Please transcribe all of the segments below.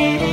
Gurbet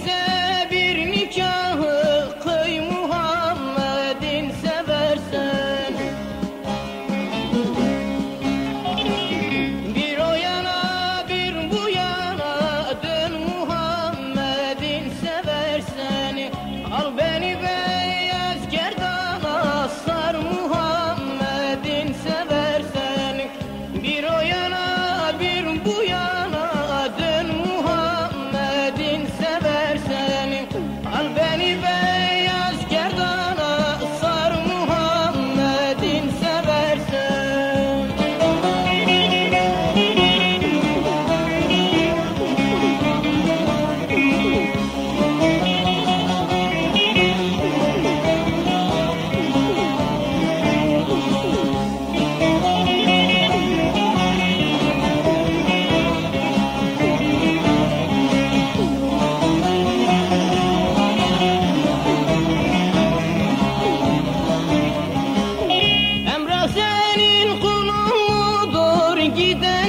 Jesus.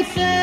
I said.